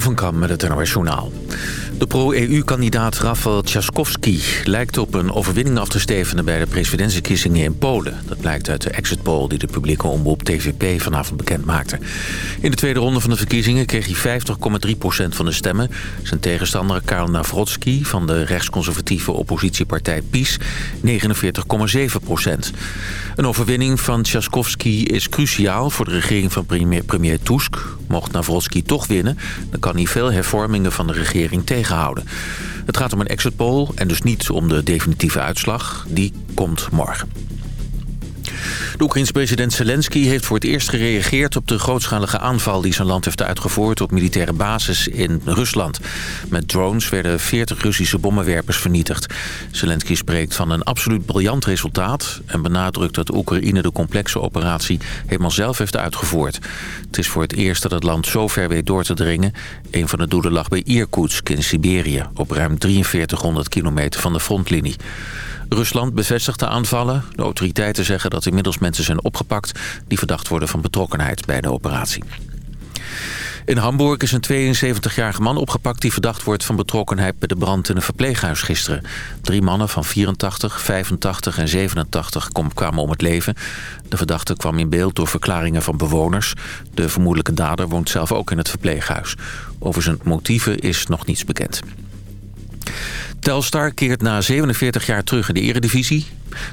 Van Kam met het NOS Journaal. De pro-EU-kandidaat Rafał Trzaskowski lijkt op een overwinning af te stevenen bij de presidentsverkiezingen in Polen. Dat blijkt uit de exit poll die de publieke omroep TVP vanavond bekend maakte. In de tweede ronde van de verkiezingen kreeg hij 50,3% van de stemmen. Zijn tegenstander Karl Nawrotski van de rechtsconservatieve oppositiepartij PiS 49,7% Een overwinning van Trzaskowski is cruciaal voor de regering van premier, Tusk. Mocht Nawrotski toch winnen, dan kan hij veel hervormingen van de regering Het gaat om een exit poll en dus niet om de definitieve uitslag. Die komt morgen. De Oekraïns president Zelensky heeft voor het eerst gereageerd op de grootschalige aanval die zijn land heeft uitgevoerd op militaire bases in Rusland. Met drones werden 40 Russische bommenwerpers vernietigd. Zelensky spreekt van een absoluut briljant resultaat en benadrukt dat Oekraïne de complexe operatie helemaal zelf heeft uitgevoerd. Het is voor het eerst dat het land zo ver weet door te dringen. Een van de doelen lag bij Irkutsk in Siberië op ruim 4300 kilometer van de frontlinie. Rusland bevestigt de aanvallen. De autoriteiten zeggen dat inmiddels mensen zijn opgepakt... die verdacht worden van betrokkenheid bij de operatie. In Hamburg is een 72-jarige man opgepakt die verdacht wordt van betrokkenheid bij de brand in een verpleeghuis gisteren. Drie mannen van 84, 85 en 87 kwamen om het leven. De verdachte kwam in beeld door verklaringen van bewoners. De vermoedelijke dader woont zelf ook in het verpleeghuis. Over zijn motieven is nog niets bekend. Telstar keert na 47 jaar terug in de eredivisie.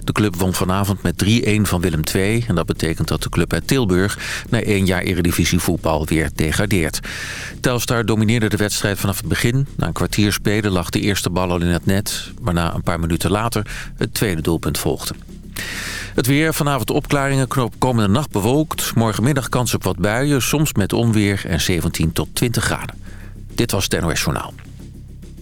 De club won vanavond met 3-1 van Willem II. En dat betekent dat de club uit Tilburg na één jaar eredivisie voetbal weer degradeert. Telstar domineerde de wedstrijd vanaf het begin. Na een kwartier spelen lag de eerste bal al in het net. Waarna een paar minuten later het tweede doelpunt volgde. Het weer, vanavond opklaringen, komende nacht bewolkt. Morgenmiddag kans op wat buien, soms met onweer en 17 tot 20 graden. Dit was het NOS Journaal.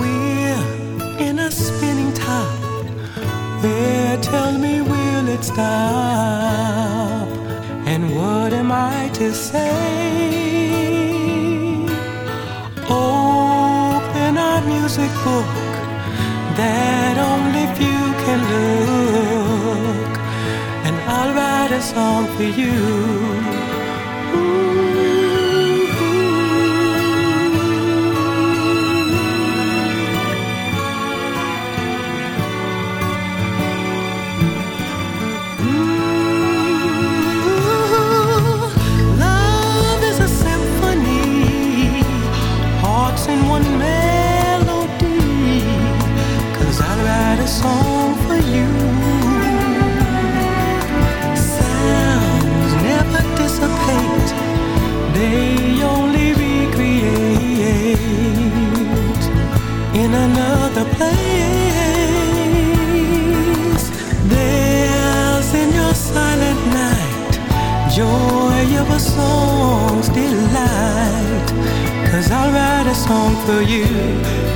We're in a spinning top. Where tell me will it stop? And what am I to say? Open our music book that only few can look, and I'll write a song for you. Song's delight. Cause I'll write a song for you,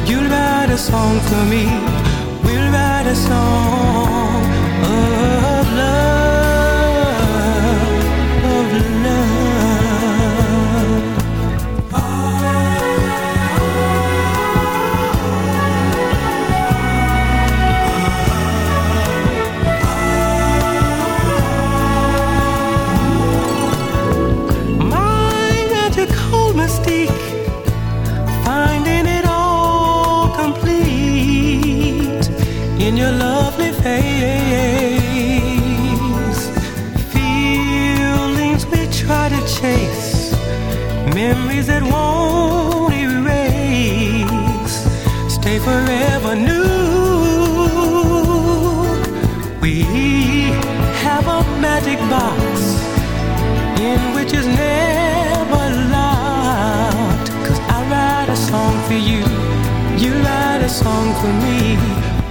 you'll write a song for me. We'll write a song song for me,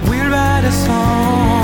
we'll write a song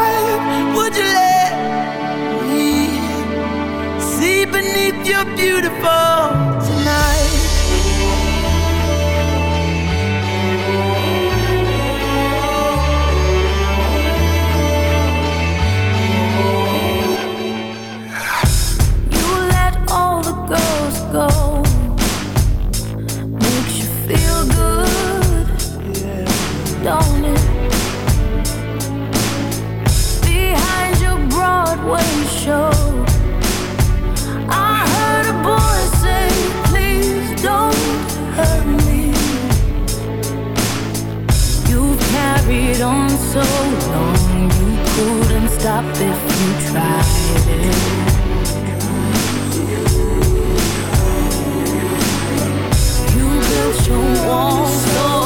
Beautiful so long, you couldn't stop if you tried it. You built your wall so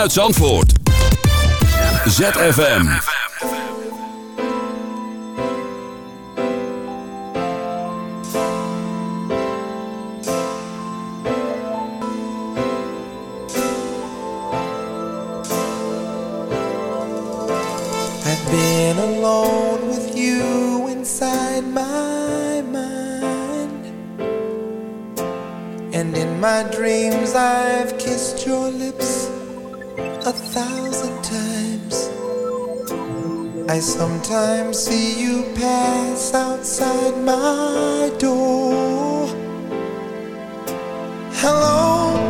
vanuit Zandvoort. ZFM. I've been alone with you inside my mind. And in my dreams, I've kissed your lips a thousand times. I sometimes see you pass outside my door. Hello,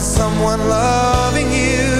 someone loving you.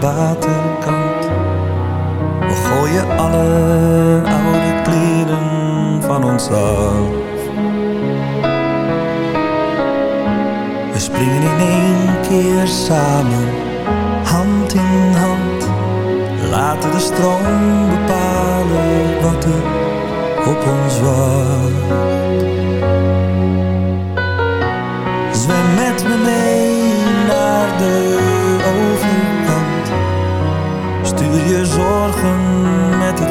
waterkant. We gooien alle oude kleren van ons af. We springen in één keer samen, hand in hand. Laten de stroom bepalen wat er op ons wacht.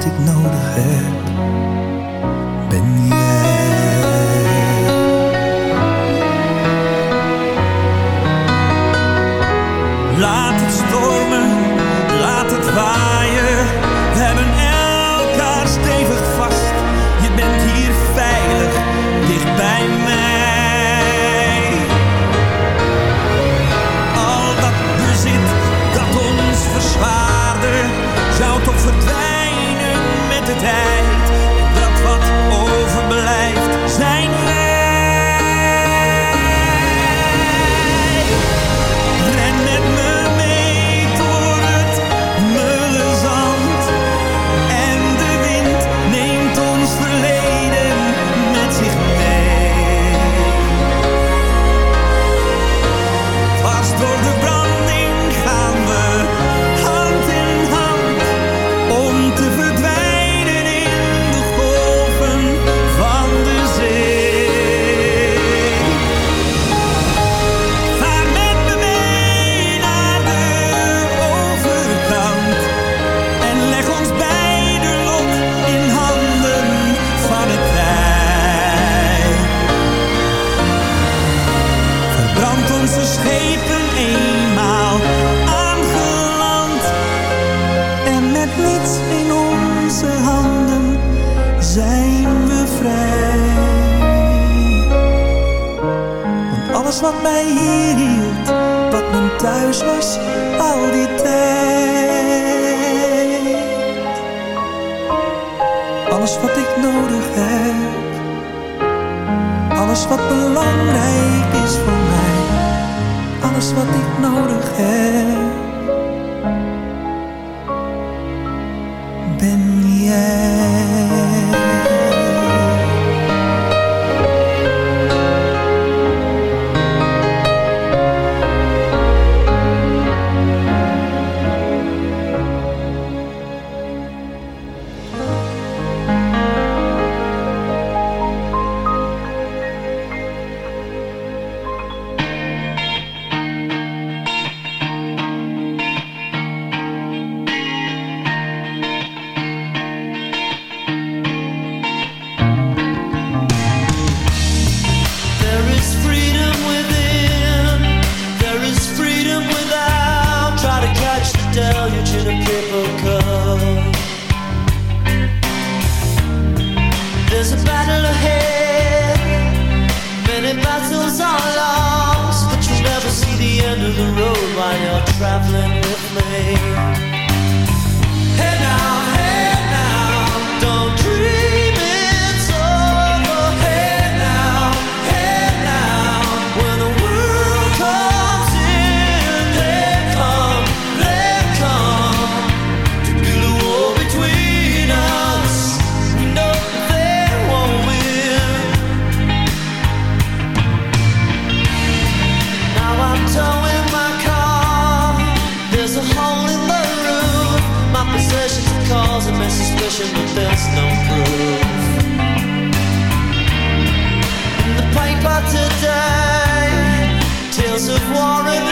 take notice. tell you to the people come. There's a battle ahead. Many battles are lost, but you'll never see the end of the road while you're traveling with me. Head now. die. Tales of war and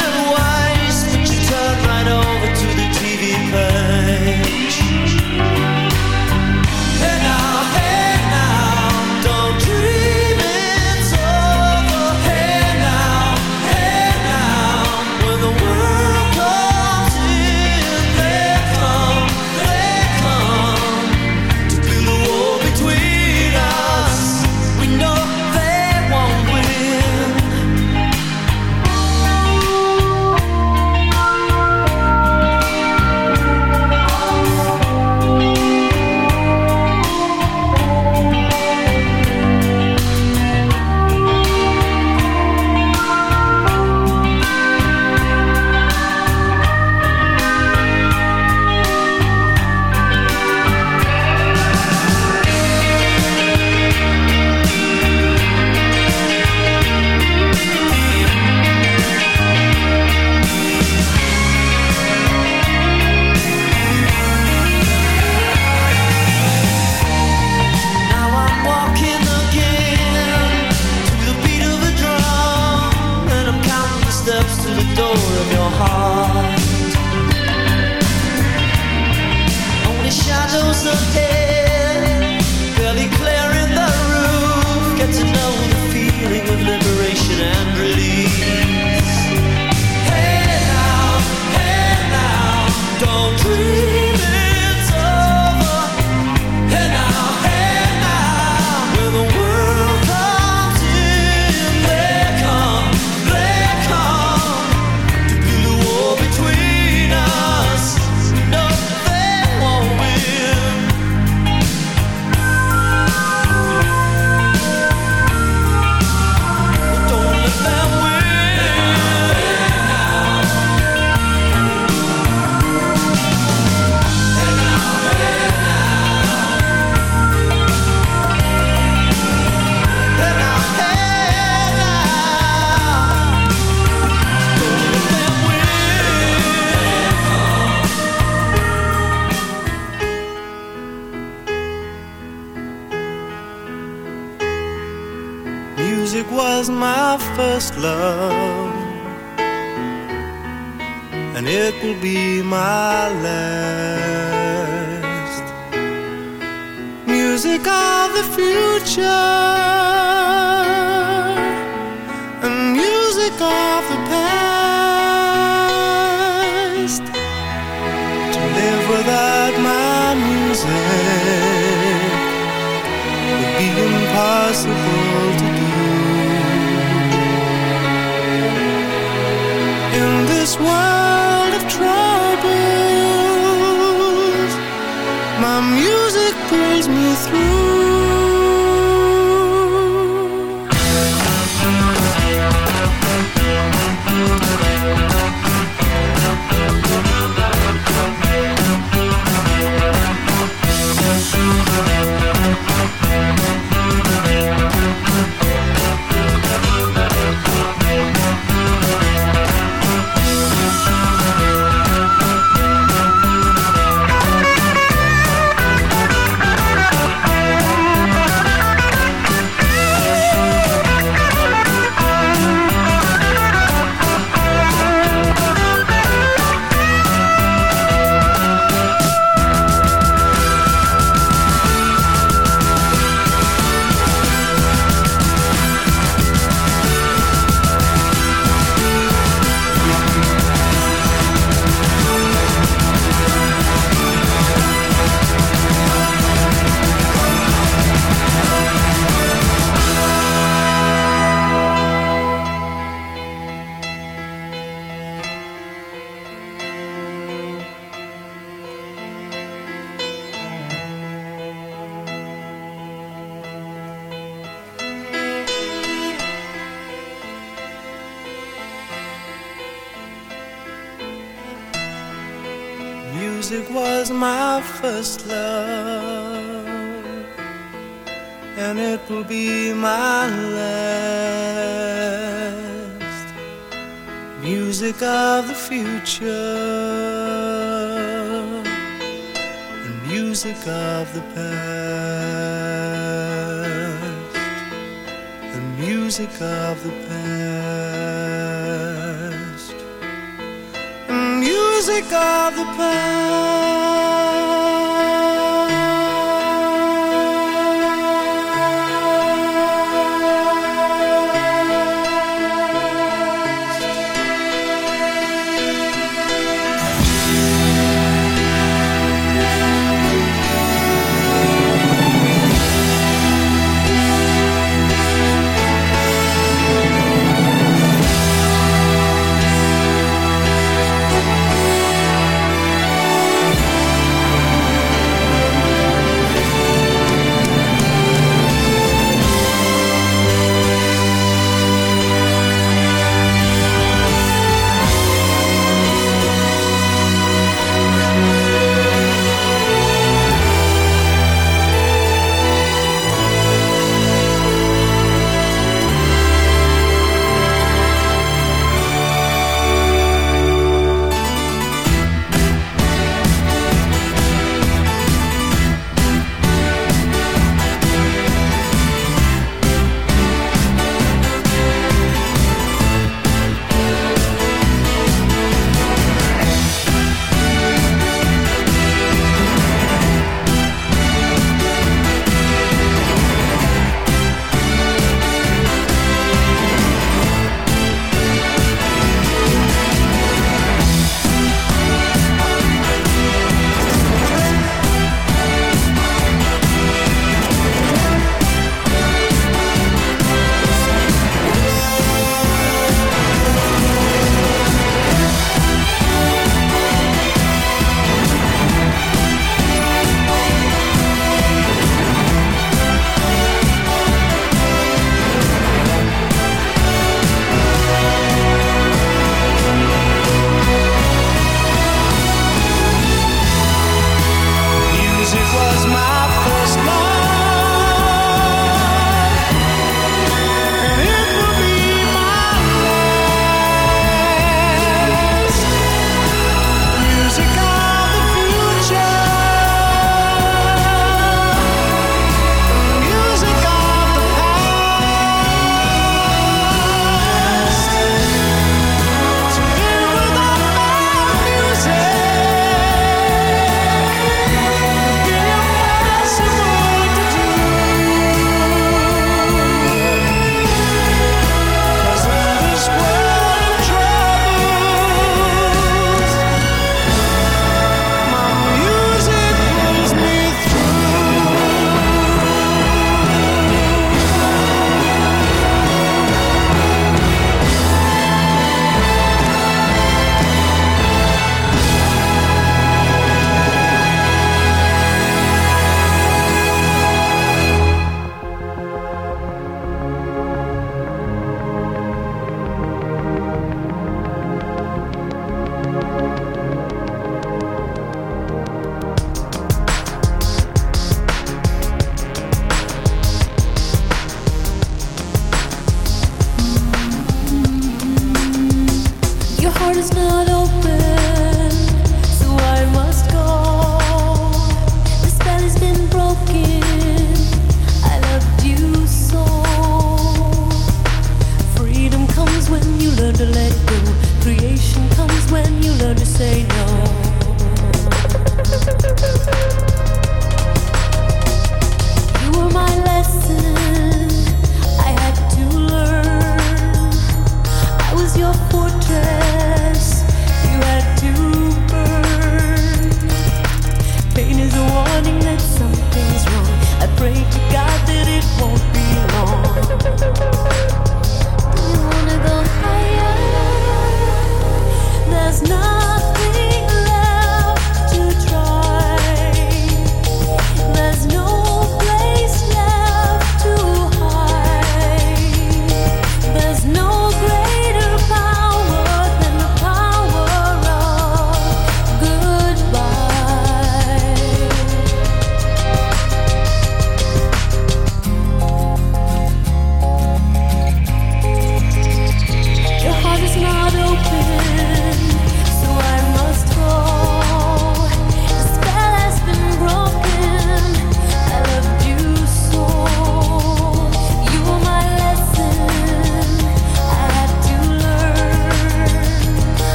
live without my music would be impossible to do. In this world of troubles, my music pulls me through. Last. Music of the future, and music of the past, and music of the past music of the past.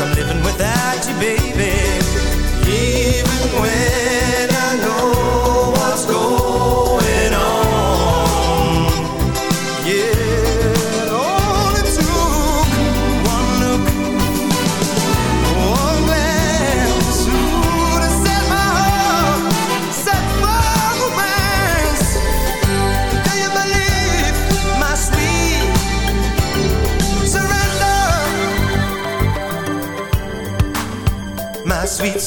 I'm living without you, baby.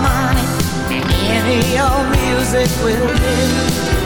Money. Any old music will do.